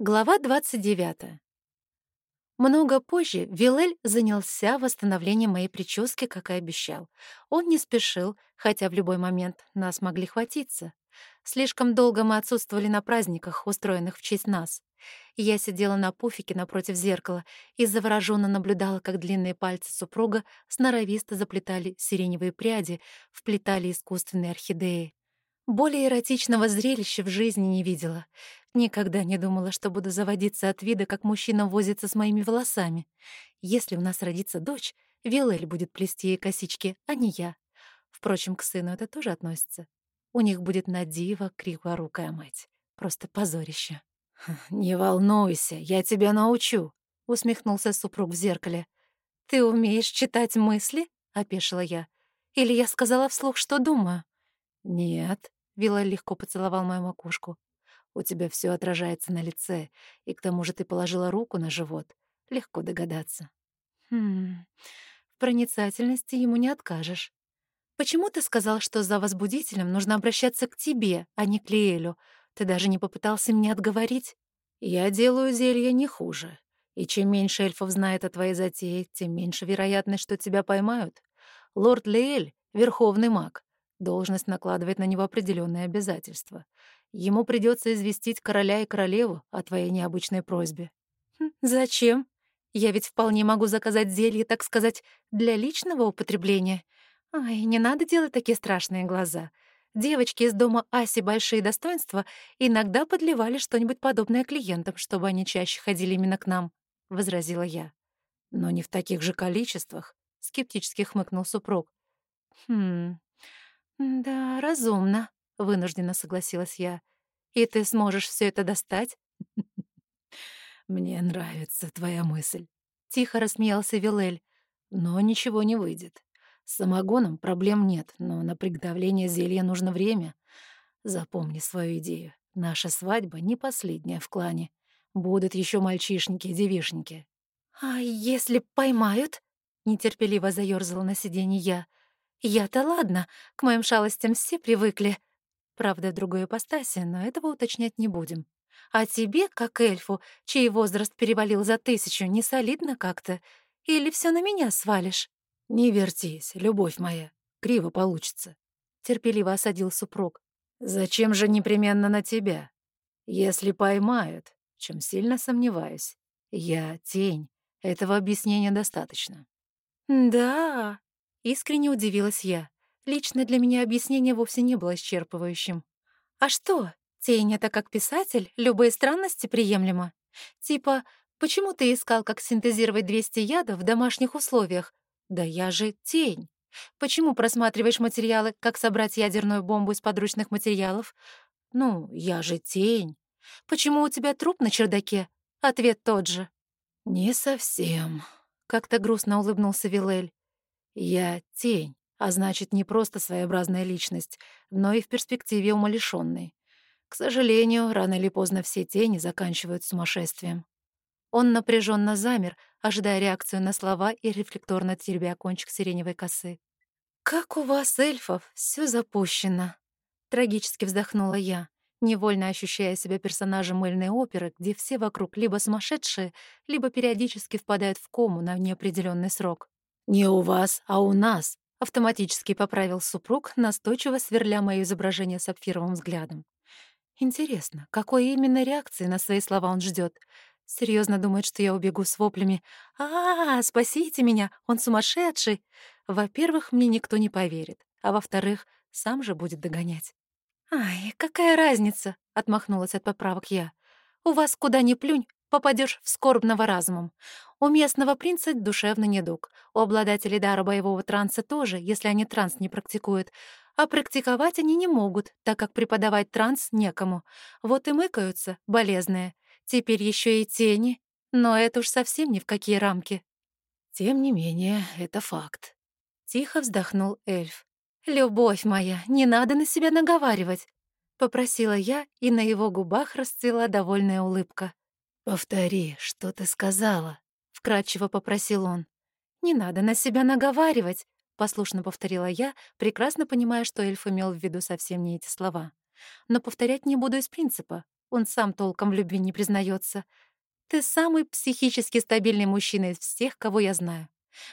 Глава 29. Много позже Вилель занялся восстановлением моей прически, как и обещал. Он не спешил, хотя в любой момент нас могли хватиться. Слишком долго мы отсутствовали на праздниках, устроенных в честь нас. Я сидела на пуфике напротив зеркала и завороженно наблюдала, как длинные пальцы супруга сноровисто заплетали сиреневые пряди, вплетали искусственные орхидеи. Более эротичного зрелища в жизни не видела. Никогда не думала, что буду заводиться от вида, как мужчина возится с моими волосами. Если у нас родится дочь, Вилель будет плести ей косички, а не я. Впрочем, к сыну это тоже относится. У них будет на диво криворукая мать. Просто позорище. «Не волнуйся, я тебя научу», — усмехнулся супруг в зеркале. «Ты умеешь читать мысли?» — опешила я. «Или я сказала вслух, что думаю?» «Нет», — Вилла легко поцеловал мою макушку. «У тебя все отражается на лице, и к тому же ты положила руку на живот. Легко догадаться». «Хм... В проницательности ему не откажешь. Почему ты сказал, что за возбудителем нужно обращаться к тебе, а не к Лиэлю? Ты даже не попытался мне отговорить?» «Я делаю зелье не хуже. И чем меньше эльфов знает о твоей затее, тем меньше вероятность, что тебя поймают. Лорд Лиэль — верховный маг. Должность накладывает на него определенные обязательства. Ему придется известить короля и королеву о твоей необычной просьбе. Хм, зачем? Я ведь вполне могу заказать зелье, так сказать, для личного употребления. Ай, не надо делать такие страшные глаза. Девочки из дома Аси «Большие достоинства» иногда подливали что-нибудь подобное клиентам, чтобы они чаще ходили именно к нам, — возразила я. «Но не в таких же количествах», — скептически хмыкнул супруг. «Хм, «Да, разумно», — вынужденно согласилась я. «И ты сможешь все это достать?» «Мне нравится твоя мысль», — тихо рассмеялся Вилель. «Но ничего не выйдет. С самогоном проблем нет, но на приготовление зелья нужно время. Запомни свою идею. Наша свадьба не последняя в клане. Будут еще мальчишники и девишники». «А если поймают?» — нетерпеливо заёрзала на сиденье я — я-то ладно, к моим шалостям все привыкли. Правда, другой ипостаси, но этого уточнять не будем. А тебе, как эльфу, чей возраст перевалил за тысячу, не солидно как-то? Или все на меня свалишь? Не вертись, любовь моя, криво получится. Терпеливо осадил супруг. Зачем же непременно на тебя? Если поймают, чем сильно сомневаюсь, я тень. Этого объяснения достаточно. Да, Искренне удивилась я. Лично для меня объяснение вовсе не было исчерпывающим. «А что, тень — это как писатель, любые странности приемлемо? Типа, почему ты искал, как синтезировать 200 ядов в домашних условиях? Да я же тень. Почему просматриваешь материалы, как собрать ядерную бомбу из подручных материалов? Ну, я же тень. Почему у тебя труп на чердаке? Ответ тот же. «Не совсем», — как-то грустно улыбнулся Вилель. Я тень, а значит, не просто своеобразная личность, но и в перспективе умалишённый. К сожалению, рано или поздно все тени заканчивают сумасшествием. Он напряженно замер, ожидая реакцию на слова и рефлекторно теребя кончик сиреневой косы. «Как у вас, эльфов, все запущено!» Трагически вздохнула я, невольно ощущая себя персонажем мыльной оперы, где все вокруг либо сумасшедшие, либо периодически впадают в кому на неопределенный срок. «Не у вас, а у нас», — автоматически поправил супруг, настойчиво сверля моё изображение сапфировым взглядом. Интересно, какой именно реакции на свои слова он ждёт? Серьёзно думает, что я убегу с воплями «А, -а спасите меня, он сумасшедший!» Во-первых, мне никто не поверит, а во-вторых, сам же будет догонять. «Ай, какая разница?» — отмахнулась от поправок я. «У вас куда ни плюнь, попадешь в скорбного разумом. У местного принца душевный недуг. У обладателей дара боевого транса тоже, если они транс не практикуют. А практиковать они не могут, так как преподавать транс некому. Вот и мыкаются, болезные. Теперь еще и тени. Но это уж совсем ни в какие рамки. Тем не менее, это факт. Тихо вздохнул эльф. «Любовь моя, не надо на себя наговаривать», — попросила я, и на его губах расцвела довольная улыбка. «Повтори, что ты сказала?» — вкратчиво попросил он. «Не надо на себя наговаривать», — послушно повторила я, прекрасно понимая, что эльф имел в виду совсем не эти слова. «Но повторять не буду из принципа. Он сам толком в любви не признается. Ты самый психически стабильный мужчина из всех, кого я знаю.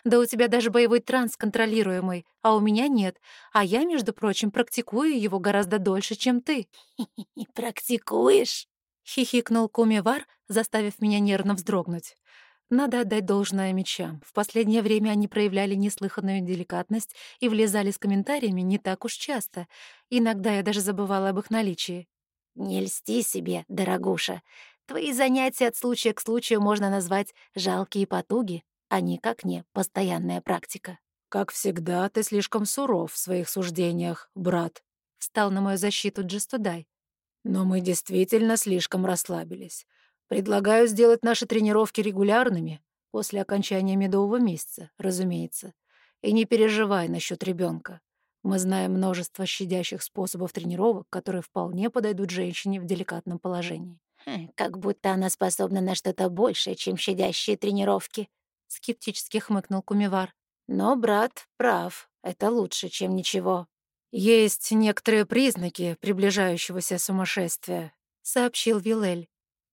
Да у тебя даже боевой транс контролируемый, а у меня нет. А я, между прочим, практикую его гораздо дольше, чем ты». «Практикуешь?» — хихикнул Кумивар, заставив меня нервно вздрогнуть. Надо отдать должное мечам. В последнее время они проявляли неслыханную деликатность и влезали с комментариями не так уж часто. Иногда я даже забывала об их наличии. «Не льсти себе, дорогуша. Твои занятия от случая к случаю можно назвать жалкие потуги, а никак не постоянная практика». «Как всегда, ты слишком суров в своих суждениях, брат», — встал на мою защиту Джестудай. «Но мы действительно слишком расслабились. Предлагаю сделать наши тренировки регулярными, после окончания медового месяца, разумеется. И не переживай насчет ребенка. Мы знаем множество щадящих способов тренировок, которые вполне подойдут женщине в деликатном положении. Хм, «Как будто она способна на что-то большее, чем щадящие тренировки», — скептически хмыкнул Кумивар. «Но брат прав, это лучше, чем ничего». «Есть некоторые признаки приближающегося сумасшествия», — сообщил Вилель.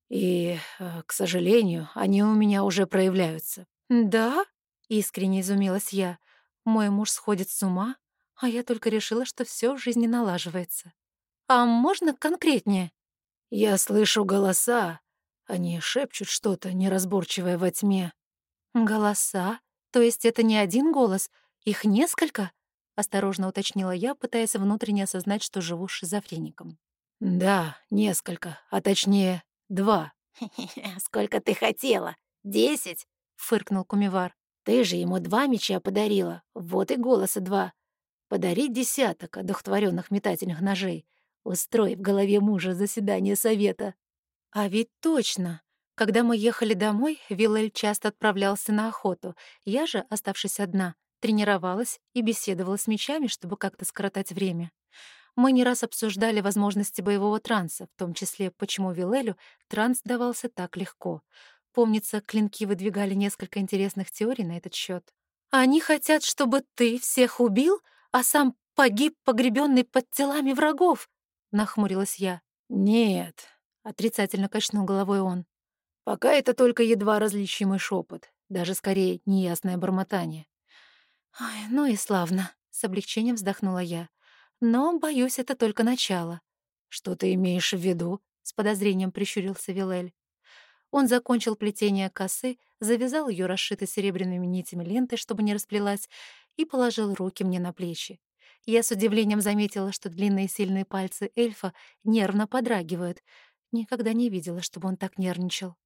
И, э, к сожалению, они у меня уже проявляются. «Да?» — искренне изумилась я. «Мой муж сходит с ума, а я только решила, что все в жизни налаживается. А можно конкретнее?» «Я слышу голоса. Они шепчут что-то неразборчивое во тьме». «Голоса? То есть это не один голос? Их несколько?» — осторожно уточнила я, пытаясь внутренне осознать, что живу с шизофреником. «Да, несколько, а точнее, Два. Сколько ты хотела? Десять? Фыркнул Кумивар. Ты же ему два меча подарила. Вот и голоса два. Подарить десяток одухотворенных метательных ножей. Устрой в голове мужа заседание совета. А ведь точно. Когда мы ехали домой, Виллель часто отправлялся на охоту. Я же, оставшись одна, тренировалась и беседовала с мечами, чтобы как-то скоротать время. Мы не раз обсуждали возможности боевого транса, в том числе, почему Вилелю транс давался так легко. Помнится, клинки выдвигали несколько интересных теорий на этот счет. «Они хотят, чтобы ты всех убил, а сам погиб, погребенный под телами врагов», — нахмурилась я. «Нет», — отрицательно качнул головой он. «Пока это только едва различимый шепот, даже скорее неясное бормотание». «Ой, ну и славно», — с облегчением вздохнула я. Но, боюсь, это только начало. Что ты имеешь в виду? С подозрением прищурился Вилель. Он закончил плетение косы, завязал ее расшитой серебряными нитями лентой, чтобы не расплелась, и положил руки мне на плечи. Я с удивлением заметила, что длинные сильные пальцы эльфа нервно подрагивают. Никогда не видела, чтобы он так нервничал.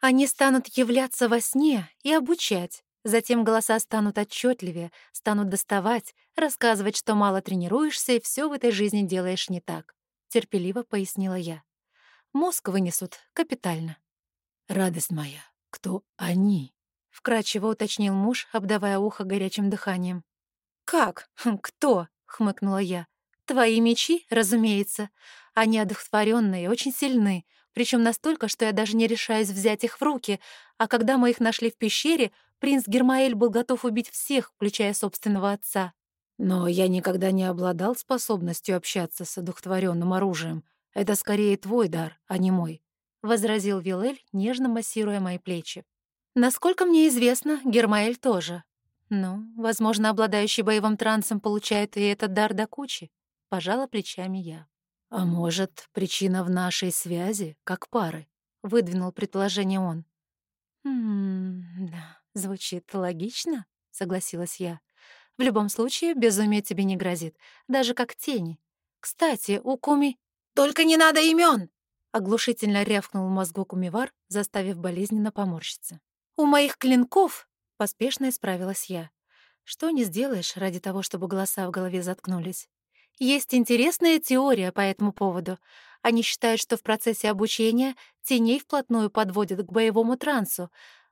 Они станут являться во сне и обучать. Затем голоса станут отчетливее, станут доставать, рассказывать, что мало тренируешься и все в этой жизни делаешь не так. Терпеливо пояснила я. Мозг вынесут капитально. «Радость моя, кто они?» — вкратчиво уточнил муж, обдавая ухо горячим дыханием. «Как? Кто?» — хмыкнула я. «Твои мечи, разумеется. Они одухотворенные, очень сильны, причем настолько, что я даже не решаюсь взять их в руки, а когда мы их нашли в пещере, Принц Гермаэль был готов убить всех, включая собственного отца. Но я никогда не обладал способностью общаться с одухотворенным оружием. Это скорее твой дар, а не мой», — возразил Вилель, нежно массируя мои плечи. «Насколько мне известно, Гермаэль тоже. Ну, возможно, обладающий боевым трансом получает и этот дар до кучи», — пожала плечами я. «А может, причина в нашей связи, как пары?» — выдвинул предположение он. «Хм, да, Звучит логично, согласилась я. В любом случае, безумие тебе не грозит, даже как тени. Кстати, у Куми... «Только не надо имен! Оглушительно рявкнул в мозгу Кумивар, заставив болезненно поморщиться. «У моих клинков!» — поспешно исправилась я. «Что не сделаешь ради того, чтобы голоса в голове заткнулись? Есть интересная теория по этому поводу. Они считают, что в процессе обучения теней вплотную подводят к боевому трансу,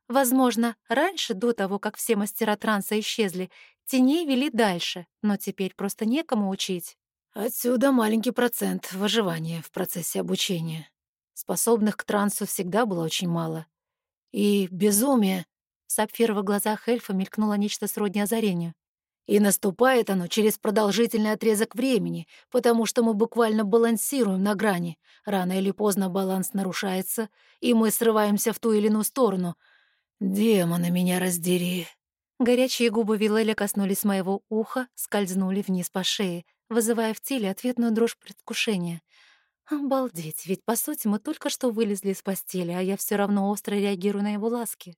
Возможно, раньше, до того, как все мастера транса исчезли, теней вели дальше, но теперь просто некому учить. Отсюда маленький процент выживания в процессе обучения. Способных к трансу всегда было очень мало. И безумие. В сапфировых глазах эльфа мелькнуло нечто сродни озарению. И наступает оно через продолжительный отрезок времени, потому что мы буквально балансируем на грани. Рано или поздно баланс нарушается, и мы срываемся в ту или иную сторону. Демона меня раздери. Горячие губы Вилеля коснулись моего уха, скользнули вниз по шее, вызывая в теле ответную дрожь предвкушения. Обалдеть, ведь, по сути, мы только что вылезли из постели, а я все равно остро реагирую на его ласки.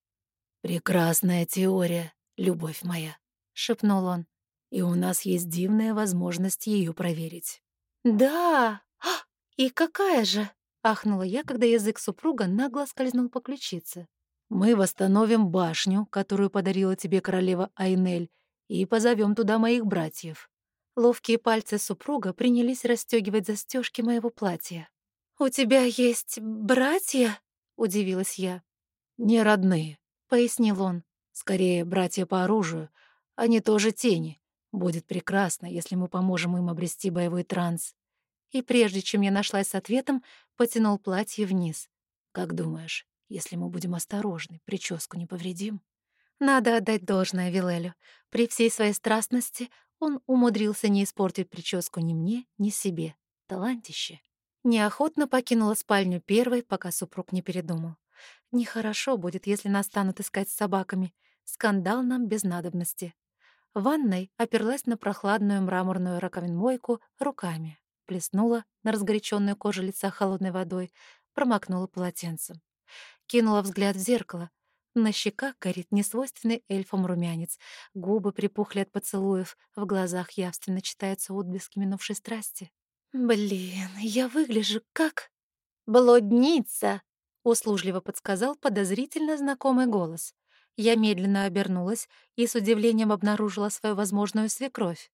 «Прекрасная теория, любовь моя», — шепнул он. «И у нас есть дивная возможность ее проверить». «Да! А, и какая же?» — ахнула я, когда язык супруга нагло скользнул по ключице. Мы восстановим башню, которую подарила тебе королева Айнель, и позовем туда моих братьев». Ловкие пальцы супруга принялись расстегивать застежки моего платья. «У тебя есть братья?» — удивилась я. «Не родные», — пояснил он. «Скорее, братья по оружию. Они тоже тени. Будет прекрасно, если мы поможем им обрести боевой транс». И прежде чем я нашлась с ответом, потянул платье вниз. «Как думаешь, если мы будем осторожны, прическу не повредим. Надо отдать должное Вилелю. При всей своей страстности он умудрился не испортить прическу ни мне, ни себе. Талантище. Неохотно покинула спальню первой, пока супруг не передумал. Нехорошо будет, если нас станут искать с собаками. Скандал нам без надобности. В ванной оперлась на прохладную мраморную раковинмойку руками, плеснула на разгоряченную кожу лица холодной водой, промокнула полотенцем. Кинула взгляд в зеркало. На щеках горит несвойственный эльфам румянец, губы припухли от поцелуев, в глазах явственно читаются отблески минувшей страсти. «Блин, я выгляжу как...» «Блудница!» — услужливо подсказал подозрительно знакомый голос. Я медленно обернулась и с удивлением обнаружила свою возможную свекровь.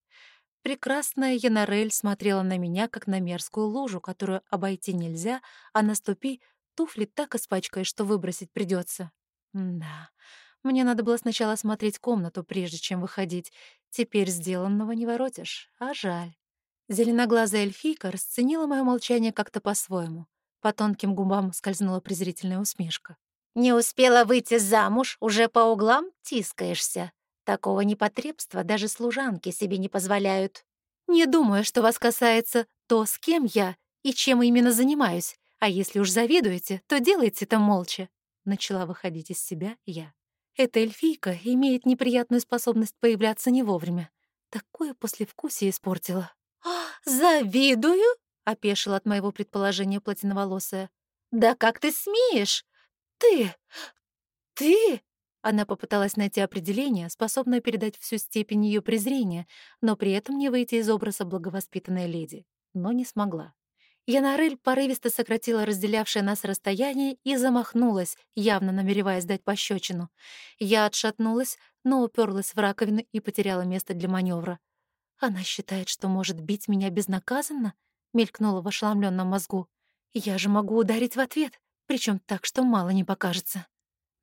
Прекрасная Янарель смотрела на меня, как на мерзкую лужу, которую обойти нельзя, а наступи туфли так испачкаешь, что выбросить придется. Да, мне надо было сначала осмотреть комнату, прежде чем выходить. Теперь сделанного не воротишь, а жаль. Зеленоглазая эльфийка расценила мое молчание как-то по-своему. По тонким губам скользнула презрительная усмешка. «Не успела выйти замуж, уже по углам тискаешься. Такого непотребства даже служанки себе не позволяют. Не думаю, что вас касается то, с кем я и чем именно занимаюсь. А если уж завидуете, то делайте это молча. Начала выходить из себя я. Эта эльфийка имеет неприятную способность появляться не вовремя. Такое послевкусие испортила. «А, «Завидую?» — опешила от моего предположения платиноволосая. «Да как ты смеешь? Ты... ты...» Она попыталась найти определение, способное передать всю степень ее презрения, но при этом не выйти из образа благовоспитанной леди. Но не смогла. Янарель порывисто сократила разделявшее нас расстояние и замахнулась, явно намереваясь дать пощечину. Я отшатнулась, но уперлась в раковину и потеряла место для маневра. «Она считает, что может бить меня безнаказанно?» — мелькнула в ошеломленном мозгу. «Я же могу ударить в ответ, причем так, что мало не покажется».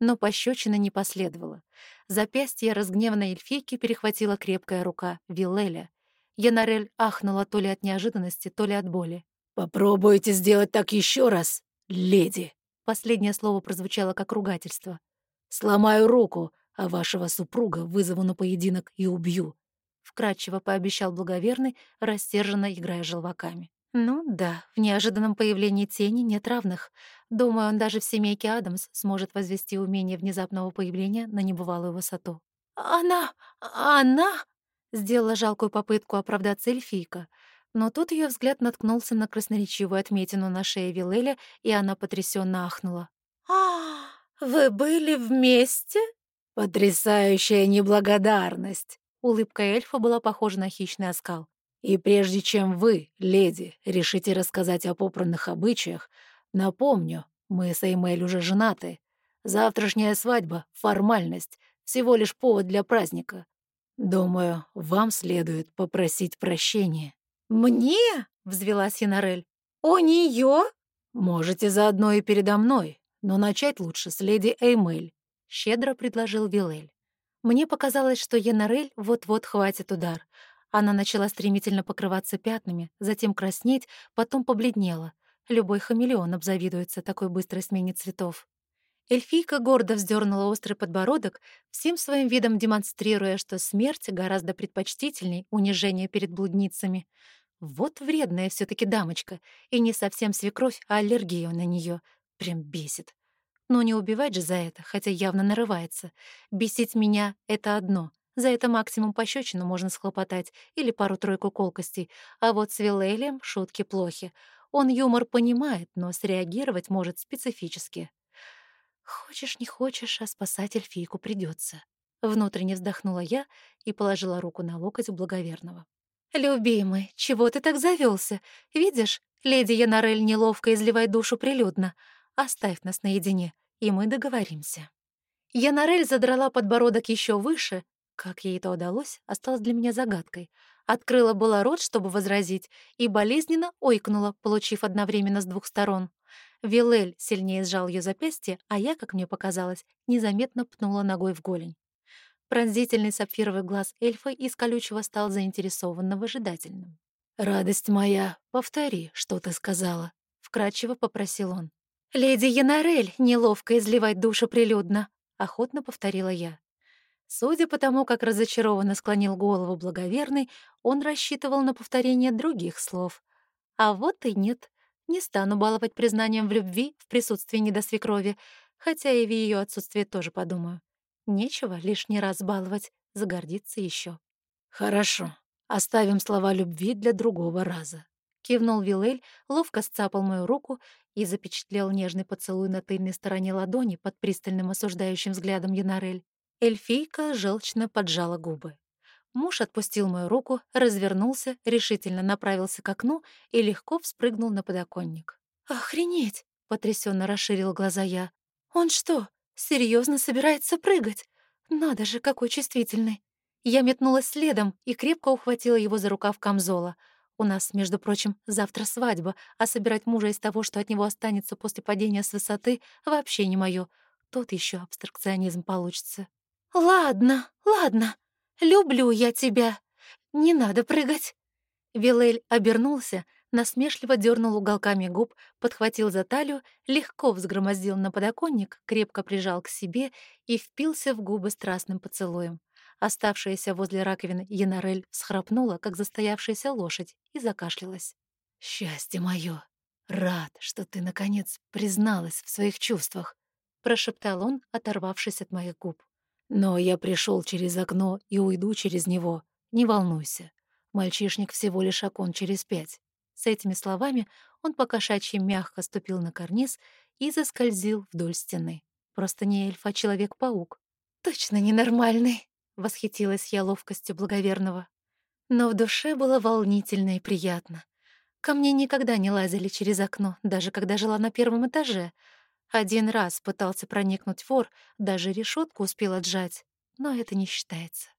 Но пощечина не последовало. Запястье разгневанной эльфийки перехватила крепкая рука Вилеля. Янарель ахнула то ли от неожиданности, то ли от боли. «Попробуйте сделать так еще раз, леди!» Последнее слово прозвучало как ругательство. «Сломаю руку, а вашего супруга вызову на поединок и убью», — вкратчиво пообещал благоверный, растерженно играя желваками. «Ну да, в неожиданном появлении тени нет равных. Думаю, он даже в семейке Адамс сможет возвести умение внезапного появления на небывалую высоту». «Она... она...» — сделала жалкую попытку оправдаться эльфийка — но тут ее взгляд наткнулся на красноречивую отметину на шее Вилеля, и она потрясенно ахнула. «А, вы были вместе?» «Потрясающая неблагодарность!» Улыбка эльфа была похожа на хищный оскал. «И прежде чем вы, леди, решите рассказать о попранных обычаях, напомню, мы с Эймель уже женаты. Завтрашняя свадьба — формальность, всего лишь повод для праздника. Думаю, вам следует попросить прощения». «Мне?» — взвелась Янарель. «У нее?» «Можете заодно и передо мной, но начать лучше с леди Эймель», — щедро предложил Вилель. Мне показалось, что Янарель вот-вот хватит удар. Она начала стремительно покрываться пятнами, затем краснеть, потом побледнела. Любой хамелеон обзавидуется такой быстрой смене цветов. Эльфийка гордо вздернула острый подбородок, всем своим видом демонстрируя, что смерть гораздо предпочтительней унижения перед блудницами. Вот вредная все таки дамочка, и не совсем свекровь, а аллергия на нее. Прям бесит. Но не убивать же за это, хотя явно нарывается. Бесить меня — это одно. За это максимум пощечину можно схлопотать или пару-тройку колкостей. А вот с Вилелием шутки плохи. Он юмор понимает, но среагировать может специфически. Хочешь, не хочешь, а спасать эльфийку придется. Внутренне вздохнула я и положила руку на локоть у благоверного. «Любимый, чего ты так завелся? Видишь, леди Янарель неловко изливает душу прилюдно. Оставь нас наедине, и мы договоримся». Янарель задрала подбородок еще выше. Как ей это удалось, осталось для меня загадкой. Открыла была рот, чтобы возразить, и болезненно ойкнула, получив одновременно с двух сторон. Вилель сильнее сжал ее запястье, а я, как мне показалось, незаметно пнула ногой в голень. Пронзительный сапфировый глаз эльфа из колючего стал заинтересованно выжидательным. «Радость моя, повтори, что ты сказала», — вкратчиво попросил он. «Леди Янарель неловко изливать душу прилюдно», — охотно повторила я. Судя по тому, как разочарованно склонил голову благоверный, он рассчитывал на повторение других слов. А вот и нет. Не стану баловать признанием в любви в присутствии недосвекрови, хотя и в ее отсутствии тоже подумаю. Нечего лишний раз баловать, загордиться еще. «Хорошо, оставим слова любви для другого раза», — кивнул Вилель, ловко сцапал мою руку и запечатлел нежный поцелуй на тыльной стороне ладони под пристальным осуждающим взглядом Янарель. Эльфийка желчно поджала губы. Муж отпустил мою руку, развернулся, решительно направился к окну и легко вспрыгнул на подоконник. «Охренеть!» — потрясенно расширил глаза я. «Он что, серьезно собирается прыгать? Надо же, какой чувствительный!» Я метнулась следом и крепко ухватила его за рукав камзола. У нас, между прочим, завтра свадьба, а собирать мужа из того, что от него останется после падения с высоты, вообще не моё. Тут еще абстракционизм получится. «Ладно, ладно», «Люблю я тебя! Не надо прыгать!» Вилель обернулся, насмешливо дернул уголками губ, подхватил за талию, легко взгромоздил на подоконник, крепко прижал к себе и впился в губы страстным поцелуем. Оставшаяся возле раковины Янарель схрапнула, как застоявшаяся лошадь, и закашлялась. «Счастье мое! Рад, что ты, наконец, призналась в своих чувствах!» — прошептал он, оторвавшись от моих губ. Но я пришел через окно и уйду через него. Не волнуйся. Мальчишник всего лишь окон через пять. С этими словами он покошачьи мягко ступил на карниз и заскользил вдоль стены. Просто не эльф, а человек-паук. «Точно ненормальный!» — восхитилась я ловкостью благоверного. Но в душе было волнительно и приятно. Ко мне никогда не лазили через окно, даже когда жила на первом этаже — один раз пытался проникнуть вор, даже решетку успел отжать, но это не считается.